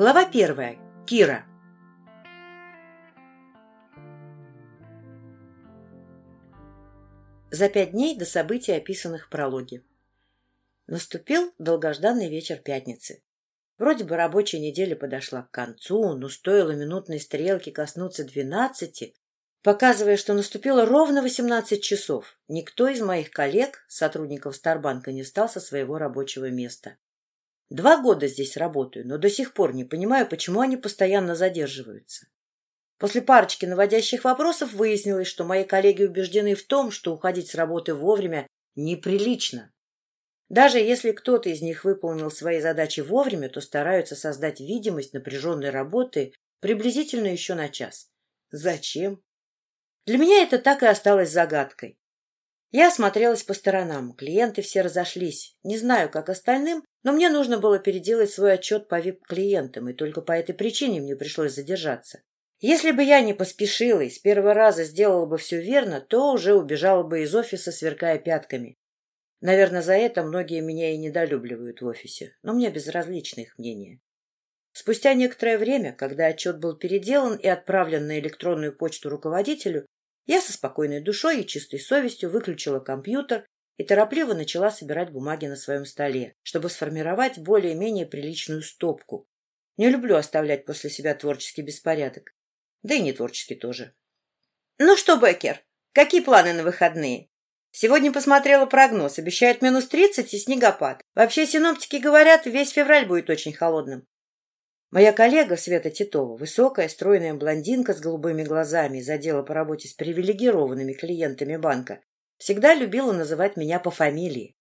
Глава первая. Кира. За пять дней до событий, описанных в прологе. Наступил долгожданный вечер пятницы. Вроде бы рабочая неделя подошла к концу, но стоило минутной стрелке коснуться двенадцати, показывая, что наступило ровно восемнадцать часов, никто из моих коллег, сотрудников Старбанка, не встал со своего рабочего места. Два года здесь работаю, но до сих пор не понимаю, почему они постоянно задерживаются. После парочки наводящих вопросов выяснилось, что мои коллеги убеждены в том, что уходить с работы вовремя неприлично. Даже если кто-то из них выполнил свои задачи вовремя, то стараются создать видимость напряженной работы приблизительно еще на час. Зачем? Для меня это так и осталось загадкой. Я осмотрелась по сторонам. Клиенты все разошлись. Не знаю, как остальным, но мне нужно было переделать свой отчет по вип-клиентам, и только по этой причине мне пришлось задержаться. Если бы я не поспешила и с первого раза сделала бы все верно, то уже убежала бы из офиса, сверкая пятками. Наверное, за это многие меня и недолюбливают в офисе, но мне безразлично их мнение. Спустя некоторое время, когда отчет был переделан и отправлен на электронную почту руководителю, я со спокойной душой и чистой совестью выключила компьютер и торопливо начала собирать бумаги на своем столе, чтобы сформировать более-менее приличную стопку. Не люблю оставлять после себя творческий беспорядок. Да и не творческий тоже. Ну что, Беккер, какие планы на выходные? Сегодня посмотрела прогноз. Обещают минус тридцать и снегопад. Вообще синоптики говорят, весь февраль будет очень холодным. Моя коллега Света Титова, высокая, стройная блондинка с голубыми глазами из отдела по работе с привилегированными клиентами банка, всегда любила называть меня по фамилии.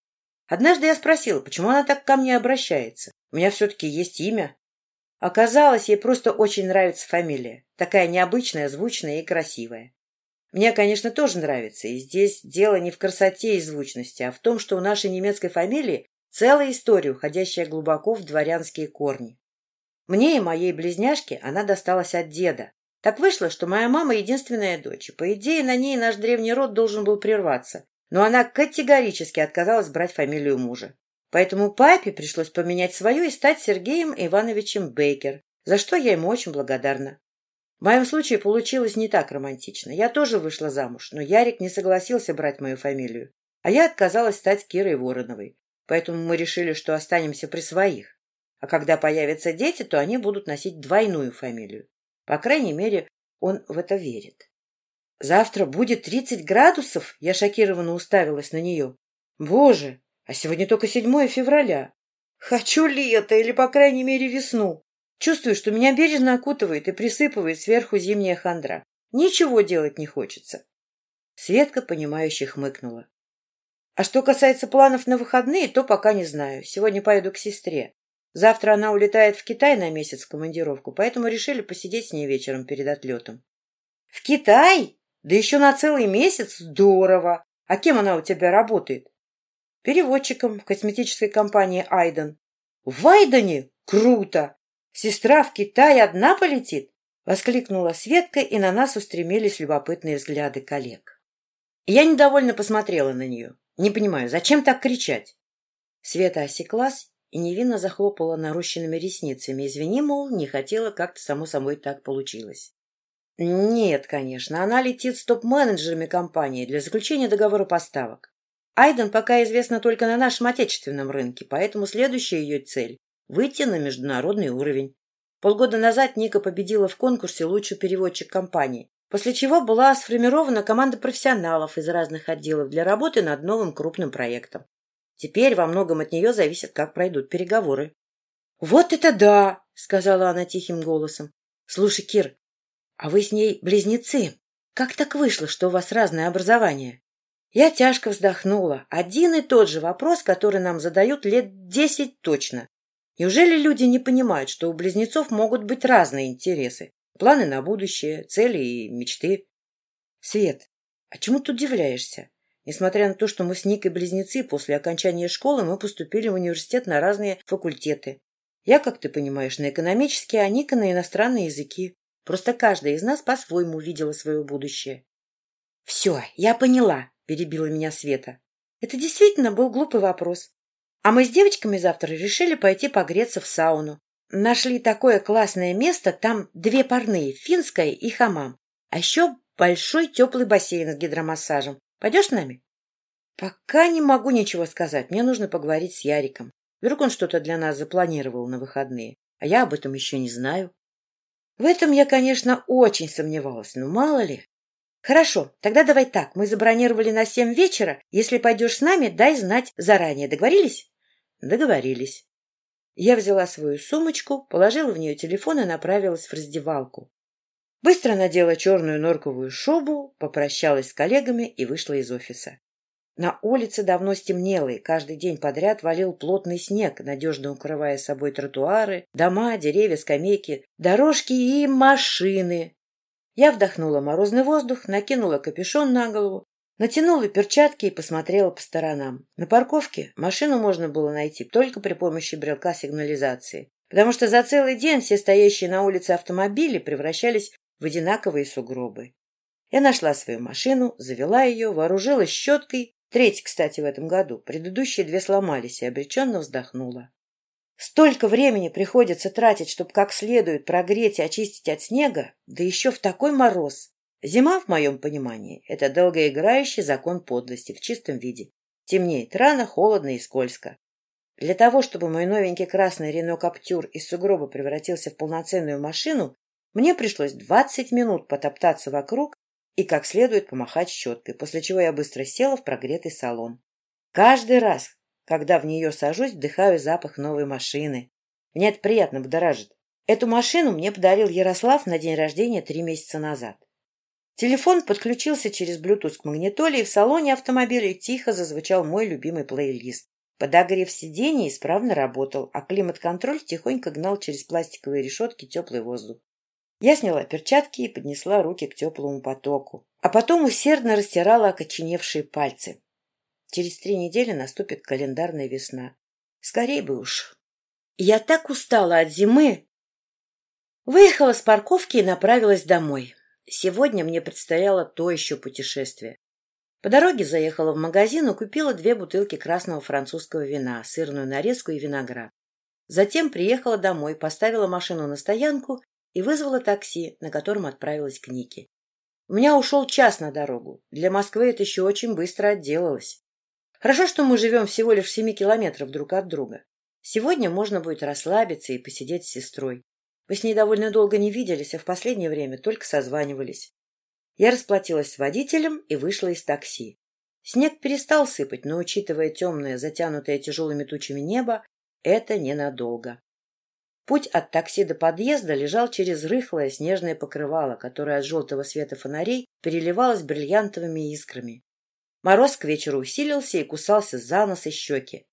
Однажды я спросила, почему она так ко мне обращается. У меня все-таки есть имя. Оказалось, ей просто очень нравится фамилия. Такая необычная, звучная и красивая. Мне, конечно, тоже нравится, и здесь дело не в красоте и звучности, а в том, что у нашей немецкой фамилии целая история, уходящая глубоко в дворянские корни. Мне и моей близняшке она досталась от деда. Так вышло, что моя мама единственная дочь, и, по идее, на ней наш древний род должен был прерваться. Но она категорически отказалась брать фамилию мужа. Поэтому папе пришлось поменять свою и стать Сергеем Ивановичем Бейкер, за что я ему очень благодарна. В моем случае получилось не так романтично. Я тоже вышла замуж, но Ярик не согласился брать мою фамилию, а я отказалась стать Кирой Вороновой. Поэтому мы решили, что останемся при своих. А когда появятся дети, то они будут носить двойную фамилию. По крайней мере, он в это верит. «Завтра будет тридцать градусов?» Я шокированно уставилась на нее. «Боже, а сегодня только 7 февраля. Хочу лето или, по крайней мере, весну. Чувствую, что меня бережно окутывает и присыпывает сверху зимняя хандра. Ничего делать не хочется». Светка, понимающе хмыкнула. «А что касается планов на выходные, то пока не знаю. Сегодня поеду к сестре. Завтра она улетает в Китай на месяц в командировку, поэтому решили посидеть с ней вечером перед отлетом. — В Китай? Да еще на целый месяц? Здорово! А кем она у тебя работает? — Переводчиком в косметической компании «Айден». — В Айдене? Круто! Сестра в Китай одна полетит? — воскликнула Светка, и на нас устремились любопытные взгляды коллег. Я недовольно посмотрела на нее. Не понимаю, зачем так кричать? Света осеклась и невинно захлопала нарощенными ресницами. Извини, мол, не хотела, как-то само собой так получилось. Нет, конечно, она летит с топ-менеджерами компании для заключения договора поставок. Айден пока известна только на нашем отечественном рынке, поэтому следующая ее цель – выйти на международный уровень. Полгода назад Ника победила в конкурсе «Лучший переводчик компании», после чего была сформирована команда профессионалов из разных отделов для работы над новым крупным проектом. Теперь во многом от нее зависит, как пройдут переговоры. — Вот это да! — сказала она тихим голосом. — Слушай, Кир, а вы с ней близнецы. Как так вышло, что у вас разное образование? Я тяжко вздохнула. Один и тот же вопрос, который нам задают лет десять точно. Неужели люди не понимают, что у близнецов могут быть разные интересы? Планы на будущее, цели и мечты? Свет, а чему ты удивляешься? Несмотря на то, что мы с Никой близнецы, после окончания школы мы поступили в университет на разные факультеты. Я, как ты понимаешь, на экономические, а Ника на иностранные языки. Просто каждая из нас по-своему видела свое будущее. — Все, я поняла, — перебила меня Света. Это действительно был глупый вопрос. А мы с девочками завтра решили пойти погреться в сауну. нашли такое классное место, там две парные, финская и хамам. А еще большой теплый бассейн с гидромассажем. Пойдешь с нами? Пока не могу ничего сказать. Мне нужно поговорить с Яриком. Вдруг он что-то для нас запланировал на выходные, а я об этом еще не знаю. В этом я, конечно, очень сомневалась, но мало ли. Хорошо, тогда давай так. Мы забронировали на семь вечера. Если пойдешь с нами, дай знать заранее. Договорились? Договорились. Я взяла свою сумочку, положила в нее телефон и направилась в раздевалку. Быстро надела черную норковую шубу, попрощалась с коллегами и вышла из офиса. На улице давно стемнело, и каждый день подряд валил плотный снег, надежно укрывая собой тротуары, дома, деревья, скамейки, дорожки и машины. Я вдохнула морозный воздух, накинула капюшон на голову, натянула перчатки и посмотрела по сторонам. На парковке машину можно было найти только при помощи брелка сигнализации, потому что за целый день все стоящие на улице автомобили превращались в одинаковые сугробы. Я нашла свою машину, завела ее, вооружилась щеткой, треть, кстати, в этом году, предыдущие две сломались и обреченно вздохнула. Столько времени приходится тратить, чтобы как следует прогреть и очистить от снега, да еще в такой мороз. Зима, в моем понимании, это долгоиграющий закон подлости в чистом виде. Темнеет рано, холодно и скользко. Для того, чтобы мой новенький красный Рено Каптюр из сугроба превратился в полноценную машину, мне пришлось двадцать минут потоптаться вокруг и как следует помахать щеткой, после чего я быстро села в прогретый салон. Каждый раз, когда в нее сажусь, вдыхаю запах новой машины. Мне это приятно будоражит. Эту машину мне подарил Ярослав на день рождения три месяца назад. Телефон подключился через Bluetooth к магнитоле, и в салоне автомобиля тихо зазвучал мой любимый плейлист. Подогрев сидений исправно работал, а климат-контроль тихонько гнал через пластиковые решетки теплый воздух. Я сняла перчатки и поднесла руки к теплому потоку, а потом усердно растирала окоченевшие пальцы. Через три недели наступит календарная весна. Скорей бы уж. Я так устала от зимы. Выехала с парковки и направилась домой. Сегодня мне предстояло то еще путешествие. По дороге заехала в магазин и купила две бутылки красного французского вина, сырную нарезку и виноград. Затем приехала домой, поставила машину на стоянку и вызвала такси, на котором отправилась к Нике. У меня ушел час на дорогу. Для Москвы это еще очень быстро отделалось. Хорошо, что мы живем всего лишь в семи километрах друг от друга. Сегодня можно будет расслабиться и посидеть с сестрой. Мы с ней довольно долго не виделись, а в последнее время только созванивались. Я расплатилась с водителем и вышла из такси. Снег перестал сыпать, но, учитывая темное, затянутое тяжелыми тучами небо, это ненадолго. Путь от такси до подъезда лежал через рыхлое снежное покрывало, которое от желтого света фонарей переливалось бриллиантовыми искрами. Мороз к вечеру усилился и кусался за нос и щеки.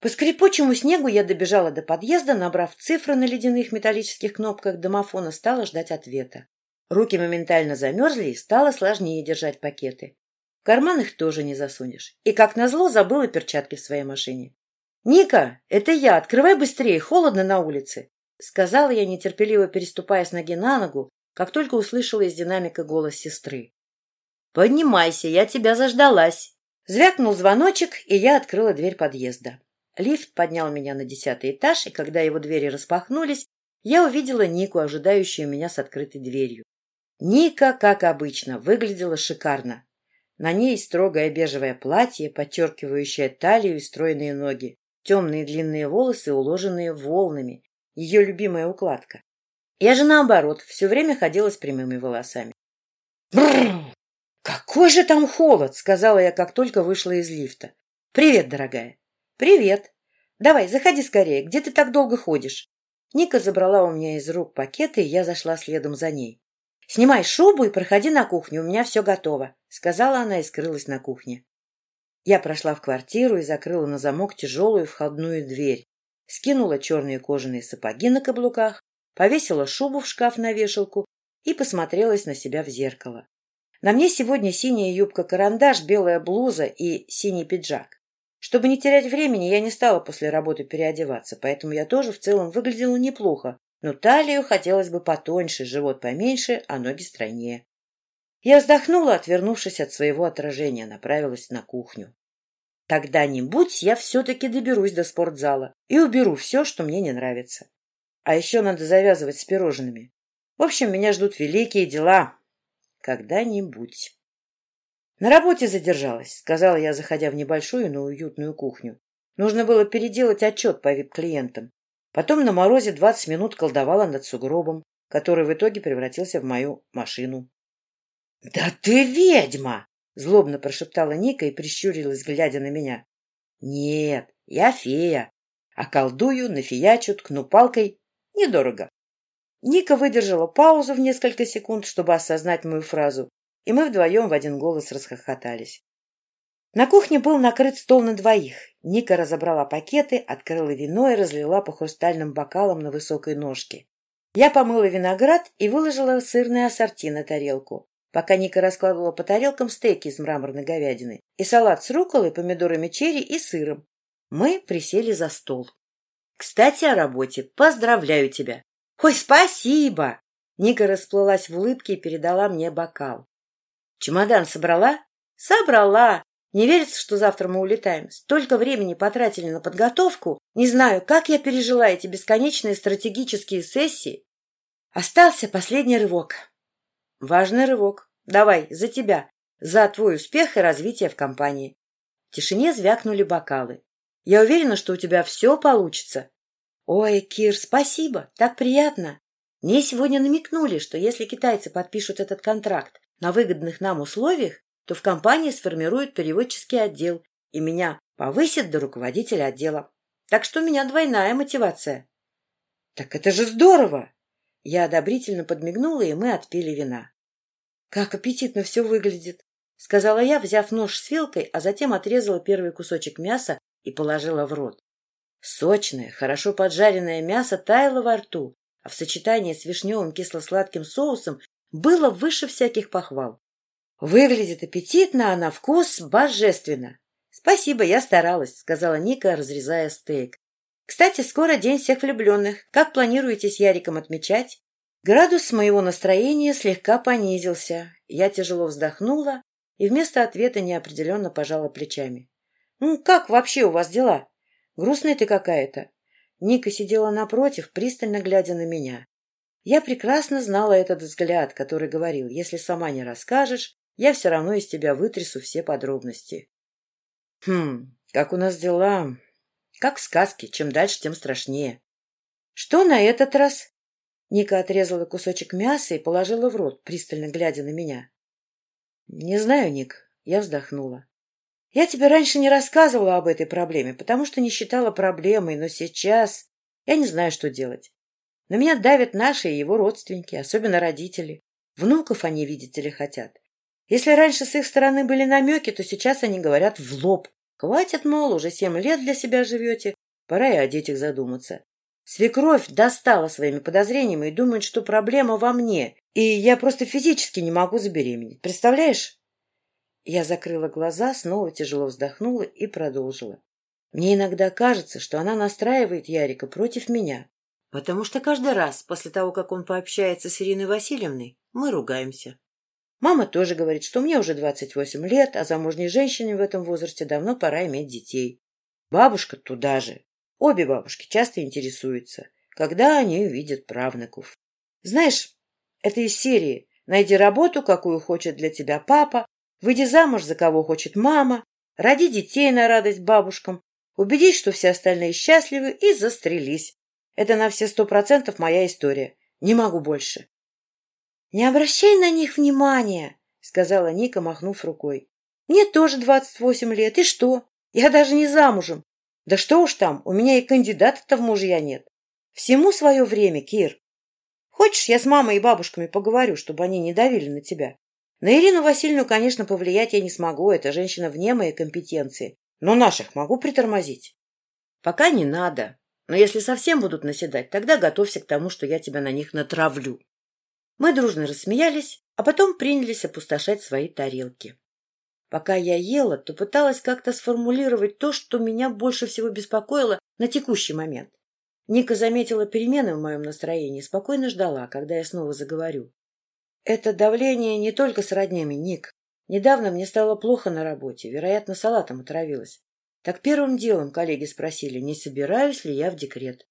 По скрипучему снегу я добежала до подъезда, набрав цифры на ледяных металлических кнопках домофона, стала ждать ответа. Руки моментально замерзли и стало сложнее держать пакеты. В карман их тоже не засунешь. И, как назло, забыла перчатки в своей машине. «Ника, это я! Открывай быстрее, холодно на улице!» Сказала я, нетерпеливо переступая с ноги на ногу, как только услышала из динамика голос сестры. «Поднимайся, я тебя заждалась!» Звякнул звоночек, и я открыла дверь подъезда. Лифт поднял меня на десятый этаж, и когда его двери распахнулись, я увидела Нику, ожидающую меня с открытой дверью. Ника, как обычно, выглядела шикарно. На ней строгое бежевое платье, подчеркивающее талию и стройные ноги, темные длинные волосы, уложенные волнами, ее любимая укладка. Я же, наоборот, все время ходила с прямыми волосами. Бррр! «Какой же там холод!» — сказала я, как только вышла из лифта. «Привет, дорогая!» «Привет! Давай, заходи скорее. Где ты так долго ходишь?» Ника забрала у меня из рук пакеты, и я зашла следом за ней. «Снимай шубу и проходи на кухню, у меня все готово», — сказала она и скрылась на кухне. Я прошла в квартиру и закрыла на замок тяжелую входную дверь, скинула черные кожаные сапоги на каблуках, повесила шубу в шкаф на вешалку и посмотрелась на себя в зеркало. На мне сегодня синяя юбка-карандаш, белая блуза и синий пиджак. Чтобы не терять времени, я не стала после работы переодеваться, поэтому я тоже в целом выглядела неплохо, но талию хотелось бы потоньше, живот поменьше, а ноги стройнее. Я вздохнула, отвернувшись от своего отражения, направилась на кухню. Когда-нибудь я все-таки доберусь до спортзала и уберу все, что мне не нравится. А еще надо завязывать с пирожными. В общем, меня ждут великие дела. Когда-нибудь. На работе задержалась, сказала я, заходя в небольшую, но уютную кухню. Нужно было переделать отчет по вип-клиентам. Потом на морозе двадцать минут колдовала над сугробом, который в итоге превратился в мою машину. — Да ты ведьма! — злобно прошептала Ника и прищурилась, глядя на меня. — Нет, я фея, а колдую, нафиячу, ткну палкой. Недорого. Ника выдержала паузу в несколько секунд, чтобы осознать мою фразу, и мы вдвоем в один голос расхохотались. На кухне был накрыт стол на двоих. Ника разобрала пакеты, открыла вино и разлила по хрустальным бокалам на высокой ножке. Я помыла виноград и выложила сырные ассорти на тарелку, пока Ника раскладывала по тарелкам стейки из мраморной говядины и салат с рукколой, помидорами черри и сыром. Мы присели за стол. «Кстати, о работе. Поздравляю тебя!» «Ой, спасибо!» Ника расплылась в улыбке и передала мне бокал. «Чемодан собрала?» «Собрала! Не верится, что завтра мы улетаем. Столько времени потратили на подготовку. Не знаю, как я пережила эти бесконечные стратегические сессии. Остался последний рывок. Важный рывок. Давай, за тебя. За твой успех и развитие в компании. В тишине звякнули бокалы. Я уверена, что у тебя все получится. Ой, Кир, спасибо. Так приятно. Мне сегодня намекнули, что если китайцы подпишут этот контракт на выгодных нам условиях, то в компании сформируют переводческий отдел, и меня повысят до руководителя отдела. Так что у меня двойная мотивация. — Так это же здорово! Я одобрительно подмигнула, и мы отпили вина. — Как аппетитно все выглядит! — сказала я, взяв нож с вилкой, а затем отрезала первый кусочек мяса и положила в рот. Сочное, хорошо поджаренное мясо таяло во рту, а в сочетании с вишневым кисло-сладким соусом было выше всяких похвал. Выглядит аппетитно, а на вкус божественно. Спасибо, я старалась, сказала Ника, разрезая стейк. Кстати, скоро день всех влюбленных. Как планируете с Яриком отмечать? Градус моего настроения слегка понизился. Я тяжело вздохнула и вместо ответа неопределенно пожала плечами. «Ну, как вообще у вас дела? Грустная ты какая-то». Ника сидела напротив, пристально глядя на меня. Я прекрасно знала этот взгляд, который говорил, если сама не расскажешь, я все равно из тебя вытрясу все подробности. Хм, как у нас дела? Как в сказке, чем дальше, тем страшнее. Что на этот раз? Ника отрезала кусочек мяса и положила в рот, пристально глядя на меня. Не знаю, Ник, я вздохнула. Я тебе раньше не рассказывала об этой проблеме, потому что не считала проблемой, но сейчас я не знаю, что делать. На меня давят наши и его родственники, особенно родители. Внуков они, видите ли, хотят. Если раньше с их стороны были намеки, то сейчас они говорят в лоб. Хватит, мол, уже семь лет для себя живете, пора и о детях задуматься. Свекровь достала своими подозрениями и думает, что проблема во мне, и я просто физически не могу забеременеть. Представляешь? Я закрыла глаза, снова тяжело вздохнула и продолжила. Мне иногда кажется, что она настраивает Ярика против меня, потому что каждый раз после того, как он пообщается с Ириной Васильевной, мы ругаемся. Мама тоже говорит, что мне уже 28 лет, а замужней женщине в этом возрасте давно пора иметь детей. Бабушка туда же. Обе бабушки часто интересуются, когда они увидят правнуков. Знаешь, это из серии «Найди работу, какую хочет для тебя папа», «Выйди замуж, за кого хочет мама», «Роди детей на радость бабушкам», «Убедись, что все остальные счастливы» и «Застрелись». Это на все сто процентов моя история. Не могу больше. — Не обращай на них внимания, — сказала Ника, махнув рукой. — Мне тоже двадцать восемь лет. И что? Я даже не замужем. Да что уж там, у меня и кандидата-то в мужья нет. Всему свое время, Кир. Хочешь, я с мамой и бабушками поговорю, чтобы они не давили на тебя? На Ирину Васильевну, конечно, повлиять я не смогу, это женщина вне моей компетенции. Но наших могу притормозить. Пока не надо. Но если совсем будут наседать, тогда готовься к тому, что я тебя на них натравлю. Мы дружно рассмеялись, а потом принялись опустошать свои тарелки. Пока я ела, то пыталась как-то сформулировать то, что меня больше всего беспокоило на текущий момент. Ника заметила перемены в моем настроении и спокойно ждала, когда я снова заговорю. Это давление не только с роднями, Ник. Недавно мне стало плохо на работе, вероятно, салатом отравилась. Так первым делом коллеги спросили, не собираюсь ли я в декрет.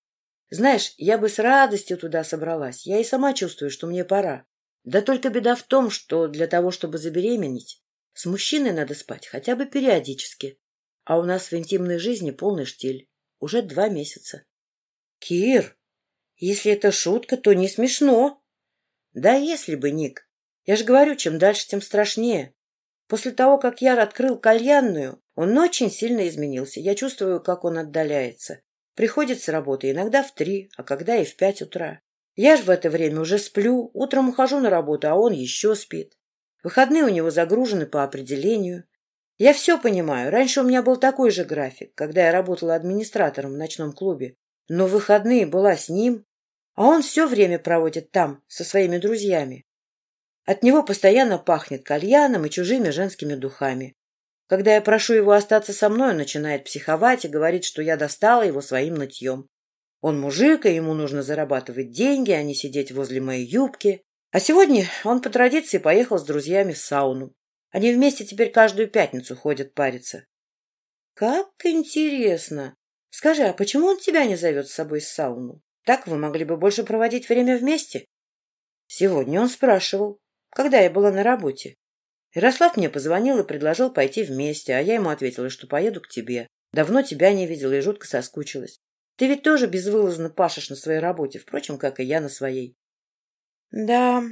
Знаешь, я бы с радостью туда собралась. Я и сама чувствую, что мне пора. Да только беда в том, что для того, чтобы забеременеть, с мужчиной надо спать хотя бы периодически. А у нас в интимной жизни полный штиль. Уже два месяца. — Кир, если это шутка, то не смешно. — Да если бы, Ник. Я же говорю, чем дальше, тем страшнее. После того, как Яр открыл кальянную, он очень сильно изменился. Я чувствую, как он отдаляется. Приходит с работы иногда в три, а когда и в пять утра. Я ж в это время уже сплю, утром ухожу на работу, а он еще спит. Выходные у него загружены по определению. Я все понимаю. Раньше у меня был такой же график, когда я работала администратором в ночном клубе. Но в выходные была с ним, а он все время проводит там, со своими друзьями. От него постоянно пахнет кальяном и чужими женскими духами. Когда я прошу его остаться со мной, он начинает психовать и говорит, что я достала его своим нытьем. Он мужик, и ему нужно зарабатывать деньги, а не сидеть возле моей юбки. А сегодня он по традиции поехал с друзьями в сауну. Они вместе теперь каждую пятницу ходят париться. Как интересно! Скажи, а почему он тебя не зовет с собой в сауну? Так вы могли бы больше проводить время вместе? Сегодня он спрашивал, когда я была на работе. Ярослав мне позвонил и предложил пойти вместе, а я ему ответила, что поеду к тебе. Давно тебя не видела и жутко соскучилась. Ты ведь тоже безвылазно пашешь на своей работе, впрочем, как и я на своей. Да,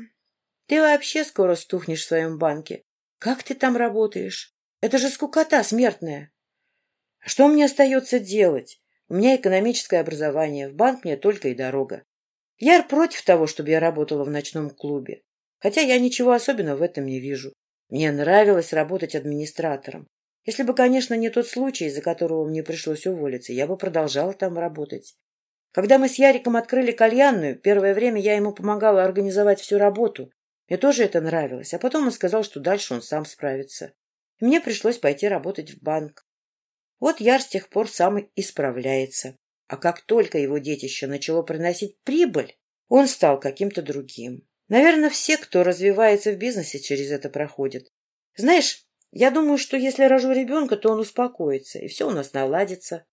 ты вообще скоро стухнешь в своем банке. Как ты там работаешь? Это же скукота смертная. Что мне остается делать? У меня экономическое образование, в банк мне только и дорога. Яр против того, чтобы я работала в ночном клубе. Хотя я ничего особенного в этом не вижу. Мне нравилось работать администратором. Если бы, конечно, не тот случай, из-за которого мне пришлось уволиться, я бы продолжала там работать. Когда мы с Яриком открыли кальянную, первое время я ему помогала организовать всю работу. Мне тоже это нравилось, а потом он сказал, что дальше он сам справится. И мне пришлось пойти работать в банк. Вот Яр с тех пор сам и справляется. А как только его детище начало приносить прибыль, он стал каким-то другим. Наверное, все, кто развивается в бизнесе, через это проходят. Знаешь, я думаю, что если рожу ребенка, то он успокоится, и все у нас наладится.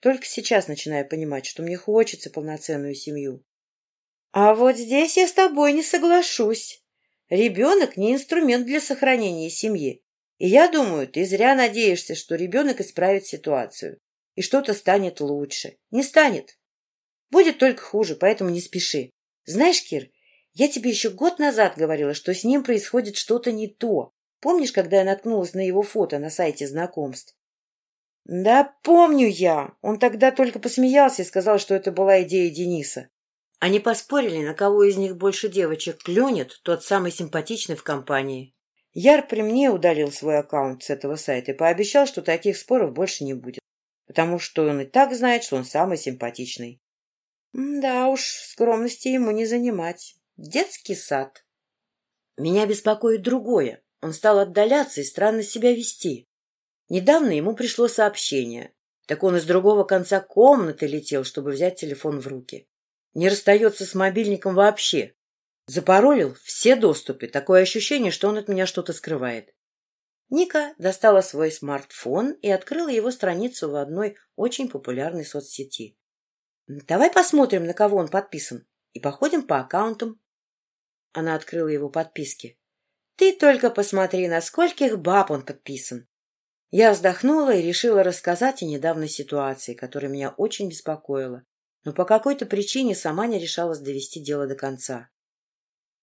Только сейчас начинаю понимать, что мне хочется полноценную семью. А вот здесь я с тобой не соглашусь. Ребенок не инструмент для сохранения семьи. И я думаю, ты зря надеешься, что ребенок исправит ситуацию. И что-то станет лучше. Не станет. Будет только хуже, поэтому не спеши. Знаешь, Кир, я тебе еще год назад говорила, что с ним происходит что-то не то. Помнишь, когда я наткнулась на его фото на сайте знакомств? Да, помню я. Он тогда только посмеялся и сказал, что это была идея Дениса. Они поспорили, на кого из них больше девочек клюнет, тот самый симпатичный в компании. Яр при мне удалил свой аккаунт с этого сайта и пообещал, что таких споров больше не будет, потому что он и так знает, что он самый симпатичный. Да уж, скромности ему не занимать. Детский сад. Меня беспокоит другое. Он стал отдаляться и странно себя вести. Недавно ему пришло сообщение. Так он из другого конца комнаты летел, чтобы взять телефон в руки. Не расстается с мобильником вообще. Запаролил все доступы. Такое ощущение, что он от меня что-то скрывает. Ника достала свой смартфон и открыла его страницу в одной очень популярной соцсети. «Давай посмотрим, на кого он подписан, и походим по аккаунтам». Она открыла его подписки. «Ты только посмотри, на скольких баб он подписан!» Я вздохнула и решила рассказать о недавней ситуации, которая меня очень беспокоила, но по какой-то причине сама не решалась довести дело до конца.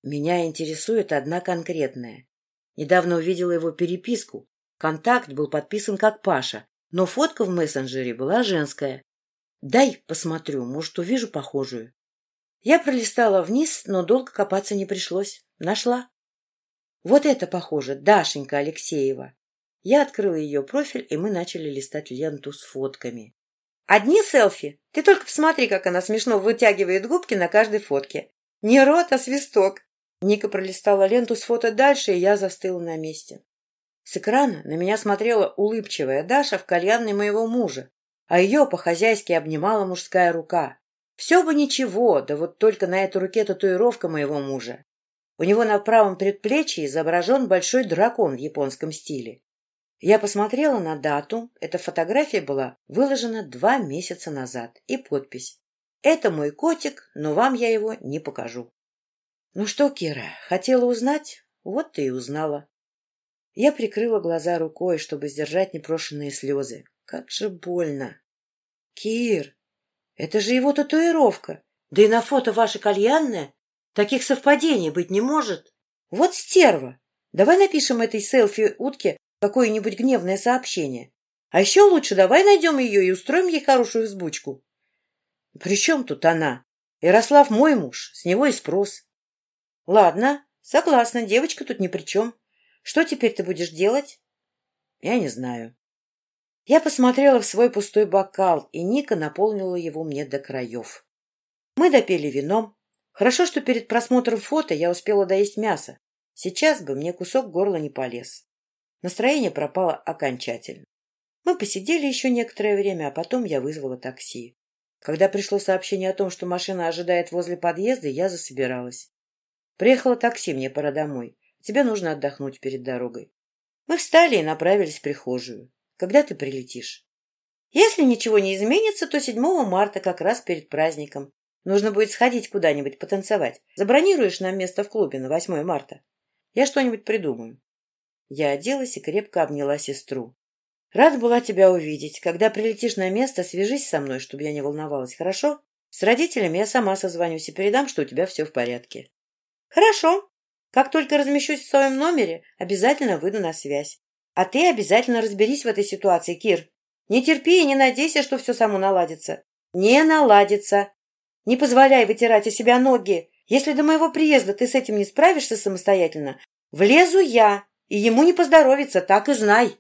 Меня интересует одна конкретная. Недавно увидела его переписку. Контакт был подписан как Паша, но фотка в мессенджере была женская. Дай посмотрю, может, увижу похожую. Я пролистала вниз, но долго копаться не пришлось. Нашла. Вот это похоже, Дашенька Алексеева. Я открыла ее профиль, и мы начали листать ленту с фотками. Одни селфи. Ты только посмотри, как она смешно вытягивает губки на каждой фотке. Не рот, а свисток. Ника пролистала ленту с фото дальше, и я застыла на месте. С экрана на меня смотрела улыбчивая Даша в кальянной моего мужа, а ее по-хозяйски обнимала мужская рука. Все бы ничего, да вот только на этой руке татуировка моего мужа. У него на правом предплечье изображен большой дракон в японском стиле. Я посмотрела на дату, эта фотография была выложена два месяца назад, и подпись. Это мой котик, но вам я его не покажу. Ну что, Кира, хотела узнать? Вот ты и узнала. Я прикрыла глаза рукой, чтобы сдержать непрошенные слезы. Как же больно. Кир, это же его татуировка. Да и на фото ваша кальянная. Таких совпадений быть не может. Вот стерва. Давай напишем этой селфи-утке какое-нибудь гневное сообщение. А еще лучше давай найдем ее и устроим ей хорошую взбучку. При чем тут она? Ярослав мой муж, с него и спрос. Ладно, согласна, девочка тут ни при чем. Что теперь ты будешь делать? Я не знаю. Я посмотрела в свой пустой бокал, и Ника наполнила его мне до краев. Мы допили вином. Хорошо, что перед просмотром фото я успела доесть мясо. Сейчас бы мне кусок горла не полез. Настроение пропало окончательно. Мы посидели еще некоторое время, а потом я вызвала такси. Когда пришло сообщение о том, что машина ожидает возле подъезда, я засобиралась. Приехало такси, мне пора домой. Тебе нужно отдохнуть перед дорогой. Мы встали и направились в прихожую. Когда ты прилетишь? Если ничего не изменится, то 7 марта, как раз перед праздником. Нужно будет сходить куда-нибудь потанцевать. Забронируешь нам место в клубе на 8 марта? Я что-нибудь придумаю. Я оделась и крепко обняла сестру. Рада была тебя увидеть. Когда прилетишь на место, свяжись со мной, чтобы я не волновалась, хорошо? С родителями я сама созвонюсь и передам, что у тебя все в порядке. Хорошо. Как только размещусь в своем номере, обязательно выйду на связь. А ты обязательно разберись в этой ситуации, Кир. Не терпи и не надейся, что все само наладится. Не наладится. Не позволяй вытирать о себя ноги. Если до моего приезда ты с этим не справишься самостоятельно, влезу я, и ему не поздоровится, так и знай.